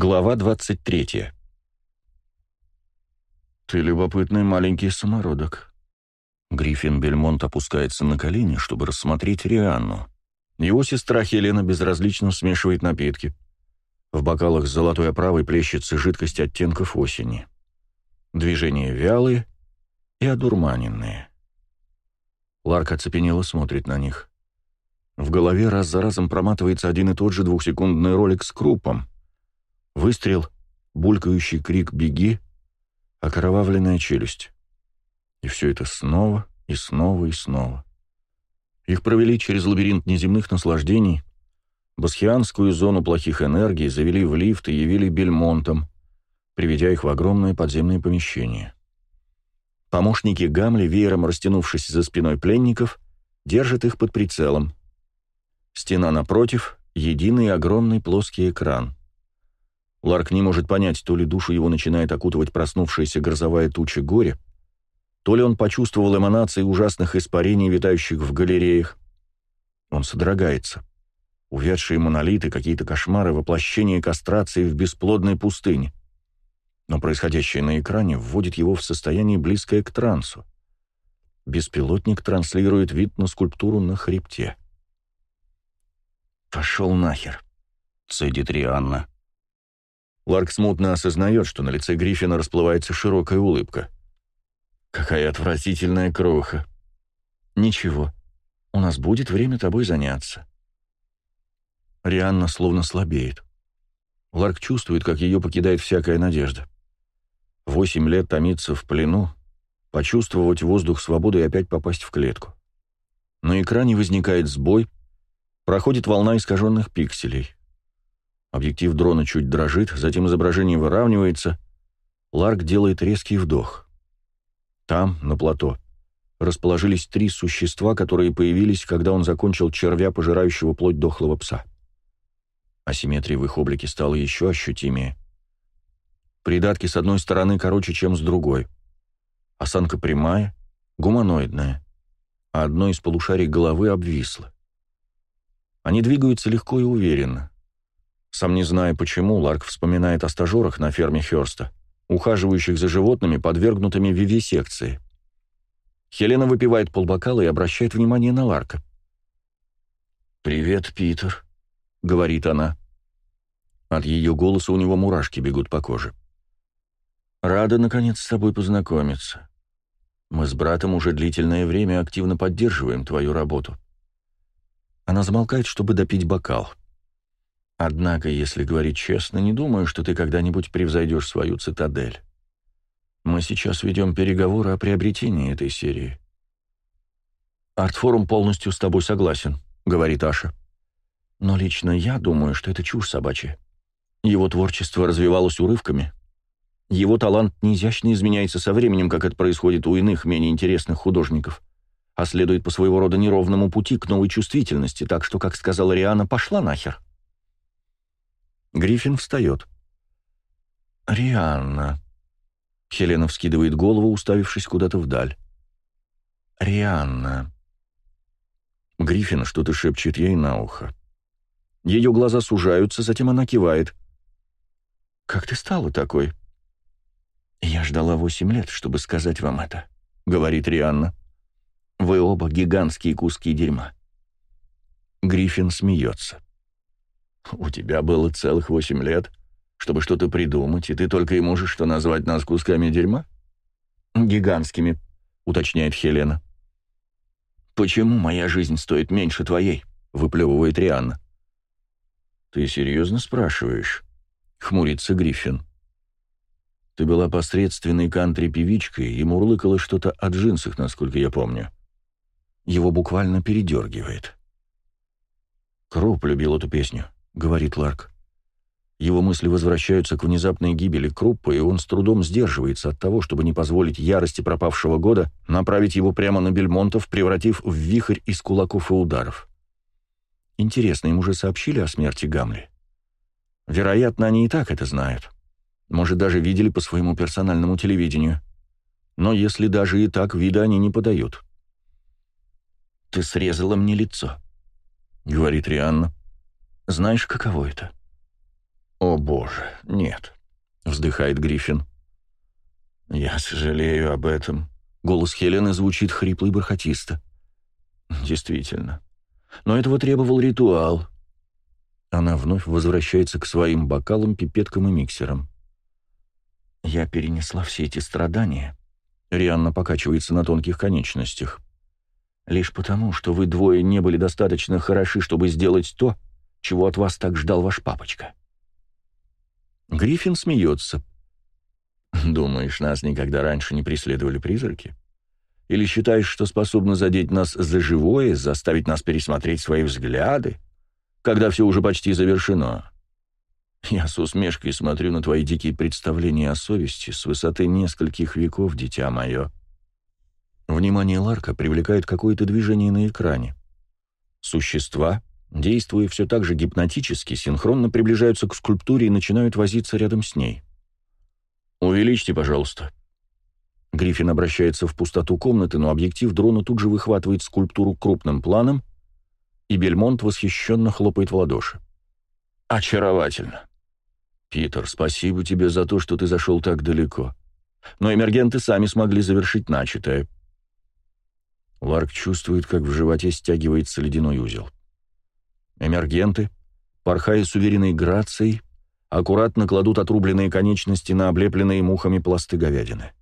Глава 23. «Ты любопытный маленький самородок». Гриффин Бельмонт опускается на колени, чтобы рассмотреть Рианну. Его сестра Хелена безразлично смешивает напитки. В бокалах с золотой оправой плещется жидкость оттенков осени. Движения вялые и одурманенные. Ларк оцепенело смотрит на них. В голове раз за разом проматывается один и тот же двухсекундный ролик с крупом. Выстрел, булькающий крик «Беги!», окровавленная челюсть. И все это снова, и снова, и снова. Их провели через лабиринт неземных наслаждений, басхианскую зону плохих энергий, завели в лифт и явили Бельмонтом, приведя их в огромное подземное помещение. Помощники Гамли, веером растянувшись за спиной пленников, держат их под прицелом. Стена напротив — единый огромный плоский экран. Ларк не может понять, то ли душу его начинает окутывать проснувшаяся грозовая туча горя, то ли он почувствовал эманации ужасных испарений, витающих в галереях. Он содрогается. Увядшие монолиты, какие-то кошмары, воплощение кастрации в бесплодной пустыне. Но происходящее на экране вводит его в состояние, близкое к трансу. Беспилотник транслирует вид на скульптуру на хребте. «Пошел нахер», — цедит Рианна. Ларк смутно осознает, что на лице Гриффина расплывается широкая улыбка. «Какая отвратительная кроха!» «Ничего, у нас будет время тобой заняться». Рианна словно слабеет. Ларк чувствует, как ее покидает всякая надежда. Восемь лет томиться в плену, почувствовать воздух свободы и опять попасть в клетку. На экране возникает сбой, проходит волна искаженных пикселей. Объектив дрона чуть дрожит, затем изображение выравнивается. Ларк делает резкий вдох. Там, на плато, расположились три существа, которые появились, когда он закончил червя, пожирающего плоть дохлого пса. Асимметрия в их облике стала еще ощутимее. Придатки с одной стороны короче, чем с другой. Осанка прямая, гуманоидная, а одно из полушарий головы обвисло. Они двигаются легко и уверенно. Сам не зная почему, Ларк вспоминает о стажерах на ферме Хёрста, ухаживающих за животными, подвергнутыми вивисекции. Хелена выпивает полбокала и обращает внимание на Ларка. «Привет, Питер», — говорит она. От ее голоса у него мурашки бегут по коже. «Рада, наконец, с тобой познакомиться. Мы с братом уже длительное время активно поддерживаем твою работу». Она замолкает, чтобы допить бокал. Однако, если говорить честно, не думаю, что ты когда-нибудь превзойдешь свою цитадель. Мы сейчас ведем переговоры о приобретении этой серии. «Артфорум полностью с тобой согласен», — говорит Аша. «Но лично я думаю, что это чушь собачья. Его творчество развивалось урывками. Его талант не изящно изменяется со временем, как это происходит у иных, менее интересных художников, а следует по своего рода неровному пути к новой чувствительности, так что, как сказала Риана, пошла нахер». Гриффин встает. «Рианна». Хелена вскидывает голову, уставившись куда-то вдаль. «Рианна». Гриффин что-то шепчет ей на ухо. Ее глаза сужаются, затем она кивает. «Как ты стала такой?» «Я ждала восемь лет, чтобы сказать вам это», — говорит Рианна. «Вы оба гигантские куски дерьма». Гриффин смеется. У тебя было целых восемь лет, чтобы что-то придумать, и ты только и можешь что назвать нас кусками дерьма? Гигантскими, уточняет Хелена. Почему моя жизнь стоит меньше твоей? выплевывает Рианна. Ты серьезно спрашиваешь? хмурится Гриффин. Ты была посредственной кантри-певичкой и мурлыкала что-то о джинсах, насколько я помню. Его буквально передергивает. Кроп любил эту песню говорит Ларк. Его мысли возвращаются к внезапной гибели Круппа, и он с трудом сдерживается от того, чтобы не позволить ярости пропавшего года направить его прямо на Бельмонтов, превратив в вихрь из кулаков и ударов. Интересно, им уже сообщили о смерти Гамли? Вероятно, они и так это знают. Может, даже видели по своему персональному телевидению. Но если даже и так, вида они не подают. «Ты срезала мне лицо», — говорит Рианна. Знаешь, каково это? «О, боже, нет», — вздыхает Гриффин. «Я сожалею об этом». Голос Хелены звучит хрипло и бархатисто. «Действительно. Но этого требовал ритуал». Она вновь возвращается к своим бокалам, пипеткам и миксерам. «Я перенесла все эти страдания», — Рианна покачивается на тонких конечностях. «Лишь потому, что вы двое не были достаточно хороши, чтобы сделать то, чего от вас так ждал ваш папочка». Гриффин смеется. «Думаешь, нас никогда раньше не преследовали призраки? Или считаешь, что способны задеть нас за живое, заставить нас пересмотреть свои взгляды, когда все уже почти завершено?» Я с усмешкой смотрю на твои дикие представления о совести с высоты нескольких веков, дитя мое. Внимание Ларка привлекает какое-то движение на экране. Существа, действуя все так же гипнотически, синхронно приближаются к скульптуре и начинают возиться рядом с ней. «Увеличьте, пожалуйста». Гриффин обращается в пустоту комнаты, но объектив дрона тут же выхватывает скульптуру крупным планом, и Бельмонт восхищенно хлопает в ладоши. «Очаровательно. «Питер, спасибо тебе за то, что ты зашел так далеко. Но эмергенты сами смогли завершить начатое». Ларк чувствует, как в животе стягивается ледяной узел. Эмергенты, порхая с уверенной грацией, аккуратно кладут отрубленные конечности на облепленные мухами пласты говядины.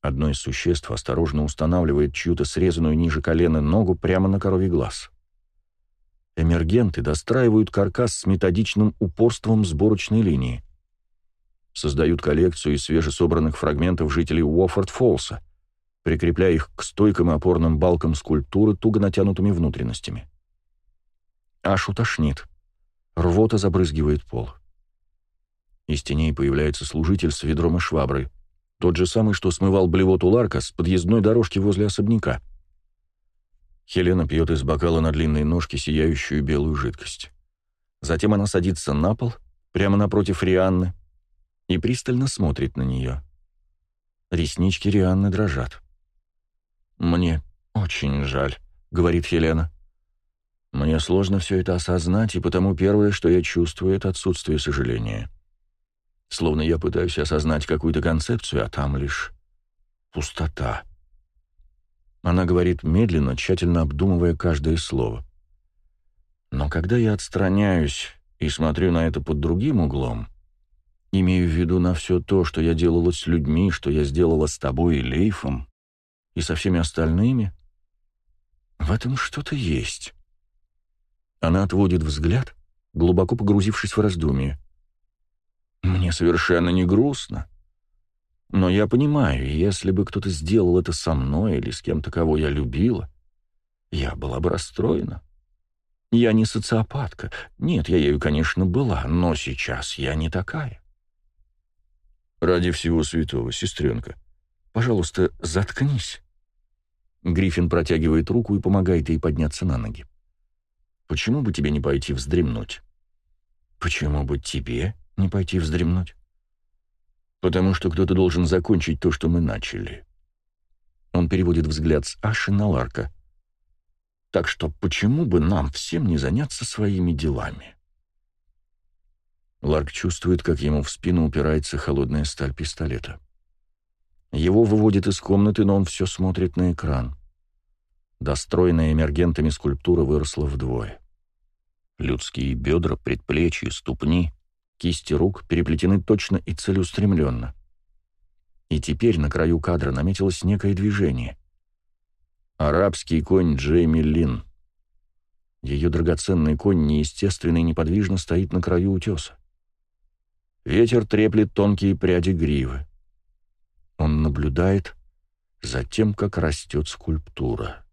Одно из существ осторожно устанавливает чью-то срезанную ниже колена ногу прямо на коровий глаз эмергенты достраивают каркас с методичным упорством сборочной линии. Создают коллекцию из свежесобранных фрагментов жителей Уоффорд-Фолса, прикрепляя их к стойкам и опорным балкам скульптуры туго натянутыми внутренностями. Ашу тошнит. Рвота забрызгивает пол. Из теней появляется служитель с ведром и шваброй. Тот же самый, что смывал блевоту Ларка с подъездной дорожки возле особняка — Хелена пьет из бокала на длинной ножке сияющую белую жидкость. Затем она садится на пол, прямо напротив Рианны, и пристально смотрит на нее. Реснички Рианны дрожат. «Мне очень жаль», — говорит Хелена. «Мне сложно все это осознать, и потому первое, что я чувствую, — это отсутствие сожаления. Словно я пытаюсь осознать какую-то концепцию, а там лишь пустота». Она говорит медленно, тщательно обдумывая каждое слово. Но когда я отстраняюсь и смотрю на это под другим углом, имею в виду на все то, что я делала с людьми, что я сделала с тобой и Лейфом, и со всеми остальными, в этом что-то есть. Она отводит взгляд, глубоко погрузившись в раздумье. Мне совершенно не грустно. Но я понимаю, если бы кто-то сделал это со мной или с кем-то, кого я любила, я была бы расстроена. Я не социопатка. Нет, я ею, конечно, была, но сейчас я не такая. Ради всего святого, сестренка, пожалуйста, заткнись. Гриффин протягивает руку и помогает ей подняться на ноги. Почему бы тебе не пойти вздремнуть? Почему бы тебе не пойти вздремнуть? потому что кто-то должен закончить то, что мы начали. Он переводит взгляд с Аши на Ларка. Так что почему бы нам всем не заняться своими делами? Ларк чувствует, как ему в спину упирается холодная сталь пистолета. Его выводит из комнаты, но он все смотрит на экран. Достроенная эмергентами скульптура выросла вдвое. Людские бедра, предплечья, ступни Кисти рук переплетены точно и целеустремленно. И теперь на краю кадра наметилось некое движение. Арабский конь Джейми Лин. Ее драгоценный конь неестественно и неподвижно стоит на краю утеса. Ветер треплет тонкие пряди гривы. Он наблюдает за тем, как растет скульптура.